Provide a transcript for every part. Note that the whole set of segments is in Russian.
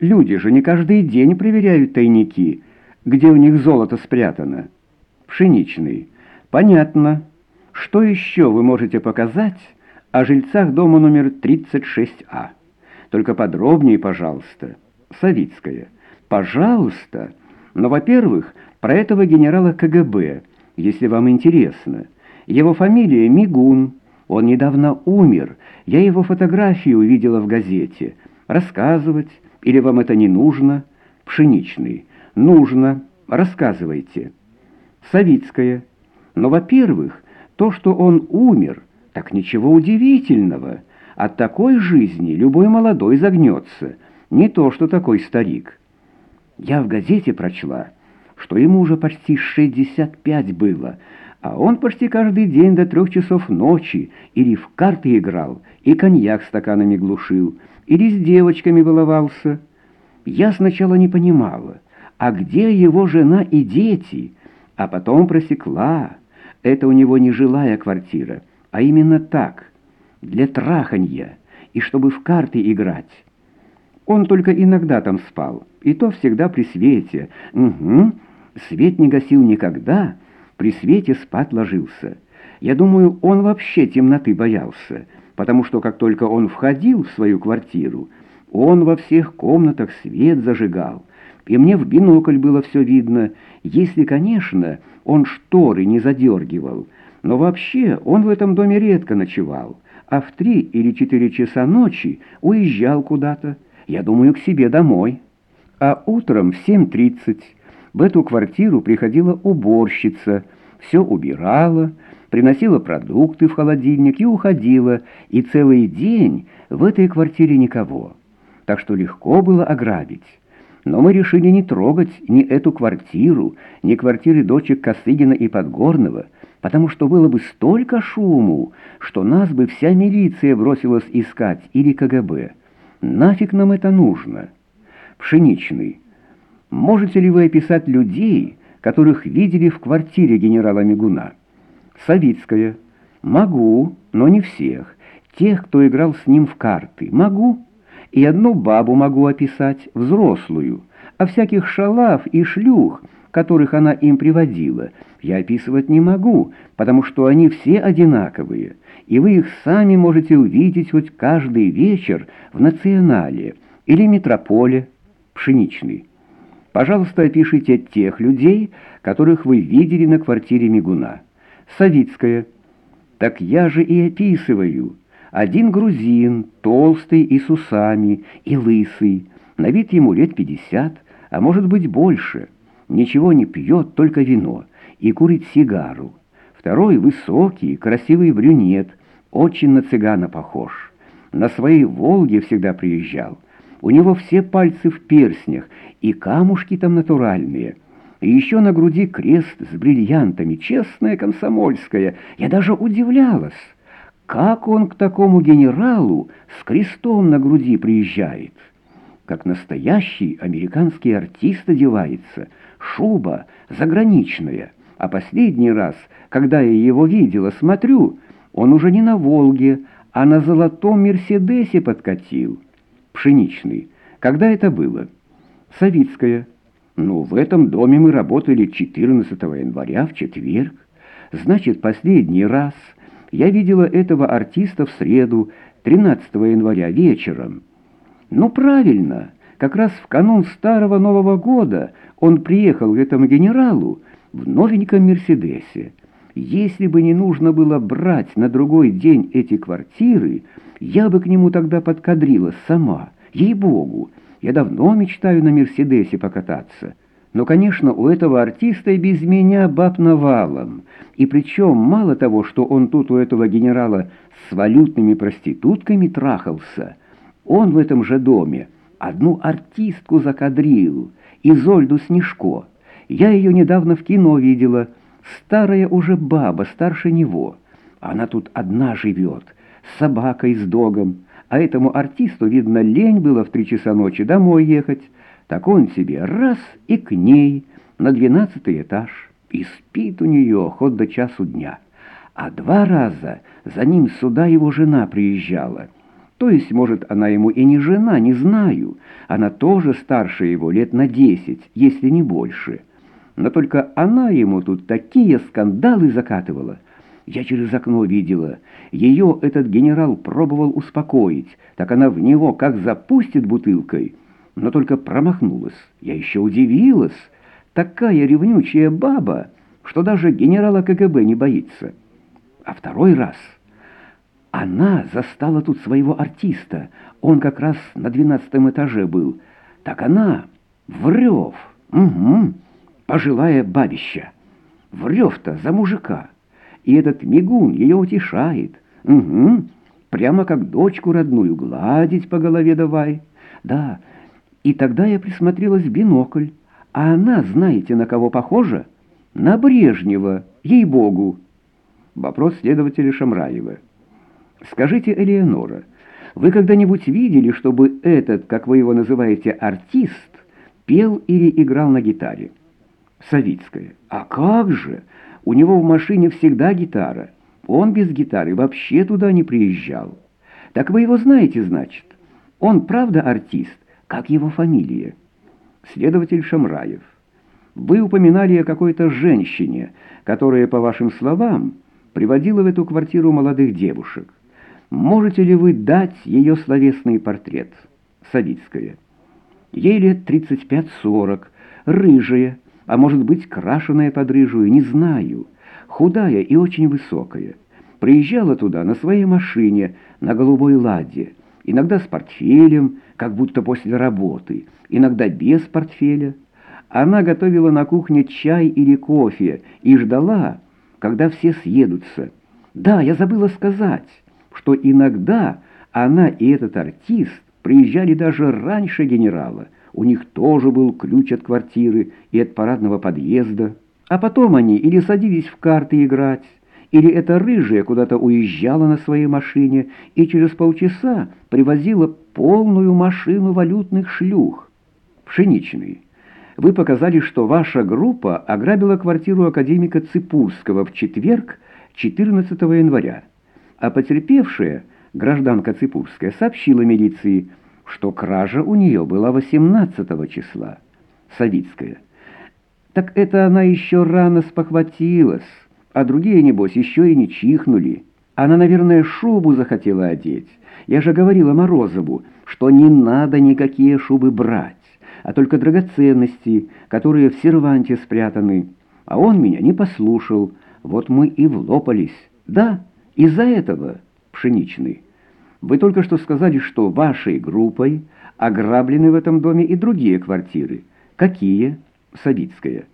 Люди же не каждый день проверяют тайники, где у них золото спрятано. Пшеничный. Понятно. Что еще вы можете показать о жильцах дома номер 36А? Только подробнее, пожалуйста. Савицкая. Пожалуйста. Но, во-первых, про этого генерала КГБ, если вам интересно. Его фамилия Мигун. Он недавно умер. Я его фотографии увидела в газете. Рассказывать? Или вам это не нужно? Пшеничный. Нужно. Рассказывайте. Савицкая. Но, во-первых, то, что он умер, так ничего удивительного. От такой жизни любой молодой загнется. Не то, что такой старик. Я в газете прочла, что ему уже почти 65 было, а он почти каждый день до трех часов ночи или в карты играл, и коньяк стаканами глушил, или с девочками баловался. Я сначала не понимала, а где его жена и дети, а потом просекла. Это у него не жилая квартира, а именно так, для траханья, и чтобы в карты играть. Он только иногда там спал, и то всегда при свете. Угу, свет не гасил никогда, при свете спать ложился. Я думаю, он вообще темноты боялся, потому что как только он входил в свою квартиру, он во всех комнатах свет зажигал, и мне в бинокль было все видно, если, конечно, он шторы не задергивал. Но вообще он в этом доме редко ночевал, а в три или четыре часа ночи уезжал куда-то, я думаю, к себе домой. А утром в 7.30 в эту квартиру приходила уборщица, все убирала, приносила продукты в холодильник и уходила, и целый день в этой квартире никого. Так что легко было ограбить. Но мы решили не трогать ни эту квартиру, ни квартиры дочек Косыгина и Подгорного, потому что было бы столько шуму, что нас бы вся милиция бросилась искать или КГБ. Нафиг нам это нужно? Пшеничный. Можете ли вы описать людей, которых видели в квартире генерала Мигуна? Савицкая. Могу, но не всех. Тех, кто играл с ним в карты. Могу. И одну бабу могу описать, взрослую. А всяких шалав и шлюх, которых она им приводила, я описывать не могу, потому что они все одинаковые, и вы их сами можете увидеть хоть каждый вечер в «Национале» или «Метрополе» пшеничный. Пожалуйста, опишите тех людей, которых вы видели на квартире Мигуна. Савицкая. Так я же и описываю. Один грузин, толстый и с усами, и лысый. На вид ему лет пятьдесят, а может быть больше. Ничего не пьет, только вино. И курит сигару. Второй высокий, красивый брюнет, очень на цыгана похож. На своей «Волге» всегда приезжал. У него все пальцы в перстнях, и камушки там натуральные. И еще на груди крест с бриллиантами, честная комсомольская. Я даже удивлялась, как он к такому генералу с крестом на груди приезжает. Как настоящий американский артист одевается, шуба заграничная. А последний раз, когда я его видела, смотрю, он уже не на «Волге», а на золотом «Мерседесе» подкатил пшеничный. Когда это было? Савицкая. Ну, в этом доме мы работали 14 января в четверг. Значит, последний раз я видела этого артиста в среду, 13 января вечером. Ну, правильно, как раз в канун Старого Нового года он приехал к этому генералу в новеньком «Мерседесе». Если бы не нужно было брать на другой день эти квартиры, я бы к нему тогда подкадрила сама. Ей-богу, я давно мечтаю на «Мерседесе» покататься. Но, конечно, у этого артиста и без меня баб навалом. И причем мало того, что он тут у этого генерала с валютными проститутками трахался, он в этом же доме одну артистку закадрил, Изольду Снежко. Я ее недавно в кино видела — Старая уже баба, старше него. Она тут одна живет, с собакой, с догом. А этому артисту, видно, лень было в три часа ночи домой ехать. Так он себе раз и к ней на двенадцатый этаж. И спит у нее хоть до часу дня. А два раза за ним сюда его жена приезжала. То есть, может, она ему и не жена, не знаю. Она тоже старше его лет на десять, если не больше. Но только она ему тут такие скандалы закатывала. Я через окно видела. Ее этот генерал пробовал успокоить. Так она в него как запустит бутылкой. Но только промахнулась. Я еще удивилась. Такая ревнючая баба, что даже генерала КГБ не боится. А второй раз... Она застала тут своего артиста. Он как раз на двенадцатом этаже был. Так она врёв. Угу. Пожилая бабища. Врёв-то за мужика. И этот мигун ее утешает. Угу. Прямо как дочку родную гладить по голове давай. Да, и тогда я присмотрелась в бинокль. А она, знаете, на кого похожа? На Брежнева, ей-богу. Вопрос следователя Шамраева. Скажите, Элеонора, вы когда-нибудь видели, чтобы этот, как вы его называете, артист, пел или играл на гитаре? Савицкая. А как же? У него в машине всегда гитара. Он без гитары вообще туда не приезжал. Так вы его знаете, значит? Он правда артист? Как его фамилия? Следователь Шамраев. Вы упоминали о какой-то женщине, которая, по вашим словам, приводила в эту квартиру молодых девушек. Можете ли вы дать ее словесный портрет? Савицкая. Ей лет 35-40, рыжая, а может быть крашеная под рыжую, не знаю. Худая и очень высокая. Приезжала туда на своей машине, на голубой ладе, иногда с портфелем, как будто после работы, иногда без портфеля. Она готовила на кухне чай или кофе и ждала, когда все съедутся. Да, я забыла сказать что иногда она и этот артист приезжали даже раньше генерала. У них тоже был ключ от квартиры и от парадного подъезда. А потом они или садились в карты играть, или эта рыжая куда-то уезжала на своей машине и через полчаса привозила полную машину валютных шлюх. Пшеничный. Вы показали, что ваша группа ограбила квартиру академика Ципурского в четверг, 14 января а потерпевшая, гражданка Ципурская, сообщила милиции, что кража у нее была 18 числа. Савицкая. Так это она еще рано спохватилась, а другие, небось, еще и не чихнули. Она, наверное, шубу захотела одеть. Я же говорила Морозову, что не надо никакие шубы брать, а только драгоценности, которые в серванте спрятаны. А он меня не послушал, вот мы и влопались. Да, из-за этого, Пшеничный, вы только что сказали, что вашей группой ограблены в этом доме и другие квартиры. Какие? Савицкая.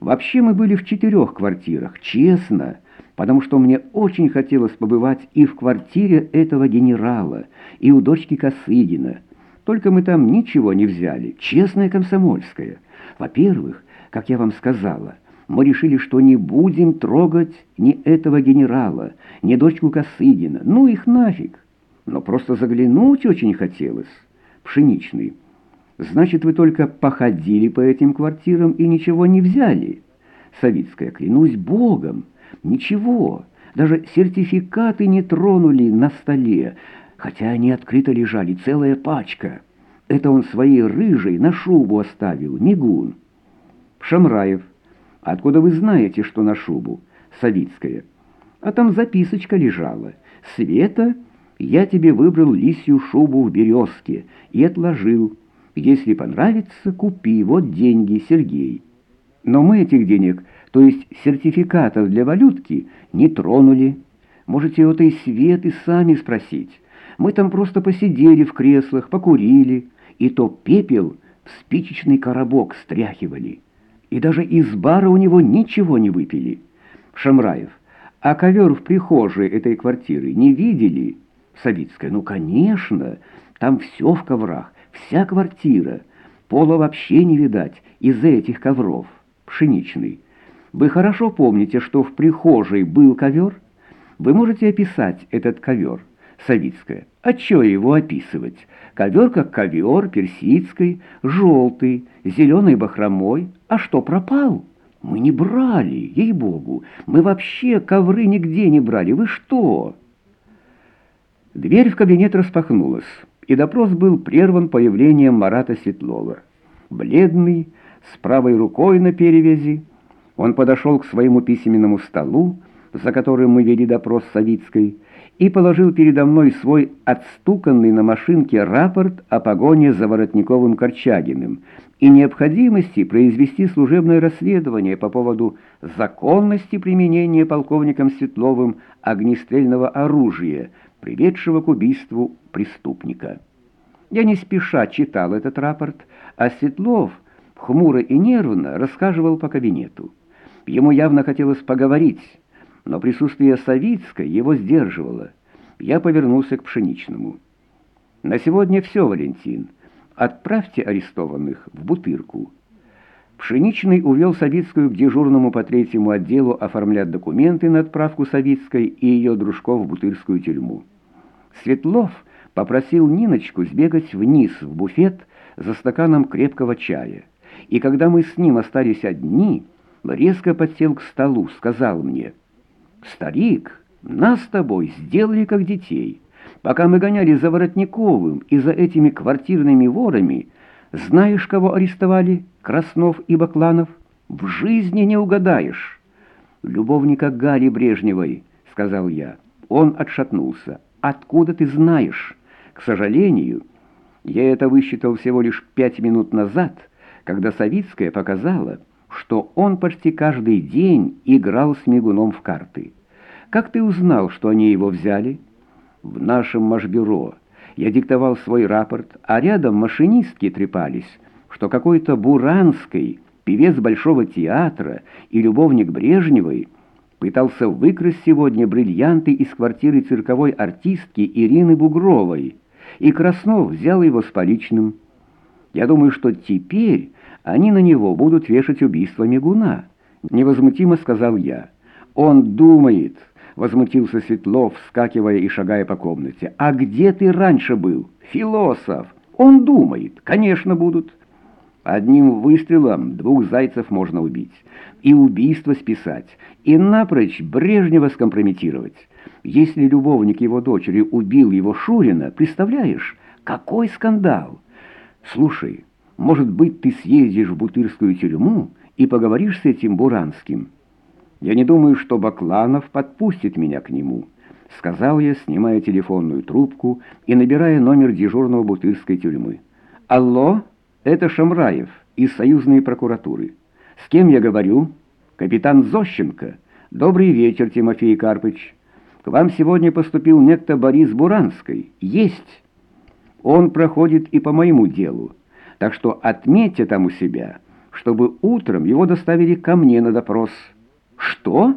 Вообще мы были в четырех квартирах, честно, потому что мне очень хотелось побывать и в квартире этого генерала, и у дочки Косыгина. Только мы там ничего не взяли, честная комсомольская. Во-первых, как я вам сказала, мы решили, что не будем трогать ни этого генерала, ни дочку Косыгина. Ну их нафиг. Но просто заглянуть очень хотелось. Пшеничный. Значит, вы только походили по этим квартирам и ничего не взяли? Савицкая, клянусь Богом, ничего. Даже сертификаты не тронули на столе, хотя они открыто лежали, целая пачка. Это он своей рыжей на шубу оставил, мигун. Шамраев. Откуда вы знаете, что на шубу? Савицкая. А там записочка лежала. Света, я тебе выбрал лисью шубу в березке и отложил. Если понравится, купи, вот деньги, Сергей. Но мы этих денег, то есть сертификатов для валютки, не тронули. Можете у этой Светы сами спросить. Мы там просто посидели в креслах, покурили, и то пепел в спичечный коробок стряхивали и даже из бара у него ничего не выпили. Шамраев, а ковер в прихожей этой квартиры не видели? Савицкая, ну, конечно, там все в коврах, вся квартира. Пола вообще не видать из-за этих ковров. Пшеничный. Вы хорошо помните, что в прихожей был ковер? Вы можете описать этот ковер? Савицкая. А чё его описывать? Ковер как ковер, персидский, желтый, зеленой бахромой. А что, пропал? Мы не брали, ей-богу. Мы вообще ковры нигде не брали. Вы что? Дверь в кабинет распахнулась, и допрос был прерван появлением Марата Светлова. Бледный, с правой рукой на перевязи, он подошел к своему письменному столу, за которым мы вели допрос Савицкой, и положил передо мной свой отстуканный на машинке рапорт о погоне за Воротниковым Корчагиным и необходимости произвести служебное расследование по поводу законности применения полковником Светловым огнестрельного оружия, приведшего к убийству преступника. Я не спеша читал этот рапорт, а Светлов хмуро и нервно рассказывал по кабинету. Ему явно хотелось поговорить, но присутствие Савицкой его сдерживало. Я повернулся к Пшеничному. «На сегодня все, Валентин. Отправьте арестованных в Бутырку». Пшеничный увел Савицкую к дежурному по третьему отделу оформлять документы на отправку Савицкой и ее дружков в Бутырскую тюрьму. Светлов попросил Ниночку сбегать вниз в буфет за стаканом крепкого чая. И когда мы с ним остались одни, резко подсел к столу, сказал мне — «Старик, нас с тобой сделали как детей. Пока мы гоняли за Воротниковым и за этими квартирными ворами, знаешь, кого арестовали, Краснов и Бакланов? В жизни не угадаешь». «Любовника Гали Брежневой», — сказал я. Он отшатнулся. «Откуда ты знаешь?» «К сожалению, я это высчитал всего лишь пять минут назад, когда Савицкая показала, что он почти каждый день играл с Мигуном в карты. Как ты узнал, что они его взяли? В нашем машбюро. Я диктовал свой рапорт, а рядом машинистки трепались, что какой-то Буранский, певец Большого театра и любовник Брежневой, пытался выкрасть сегодня бриллианты из квартиры цирковой артистки Ирины Бугровой, и Краснов взял его с поличным. Я думаю, что теперь они на него будут вешать убийство Мигуна. Невозмутимо сказал я. Он думает, возмутился Светлов, вскакивая и шагая по комнате. А где ты раньше был? Философ. Он думает. Конечно, будут. Одним выстрелом двух зайцев можно убить. И убийство списать, и напрочь Брежнева скомпрометировать. Если любовник его дочери убил его Шурина, представляешь, какой скандал? Слушай, может быть, ты съездишь в Бутырскую тюрьму и поговоришь с этим Буранским? Я не думаю, что Бакланов подпустит меня к нему», — сказал я, снимая телефонную трубку и набирая номер дежурного Бутырской тюрьмы. «Алло, это Шамраев из союзной прокуратуры. С кем я говорю? Капитан Зощенко. Добрый вечер, Тимофей Карпыч. К вам сегодня поступил некто Борис Буранский. Есть. Он проходит и по моему делу. Так что отметьте там у себя, чтобы утром его доставили ко мне на допрос. Что?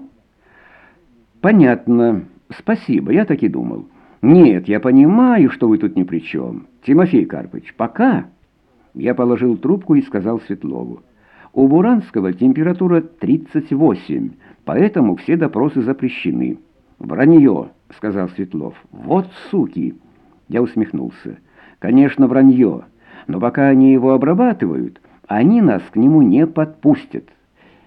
Понятно. Спасибо, я так и думал. Нет, я понимаю, что вы тут ни при чем. Тимофей Карпович, пока. Я положил трубку и сказал Светлову. У Буранского температура 38, поэтому все допросы запрещены. «Вранье», — сказал Светлов. «Вот суки!» Я усмехнулся. «Конечно, вранье» но пока они его обрабатывают, они нас к нему не подпустят».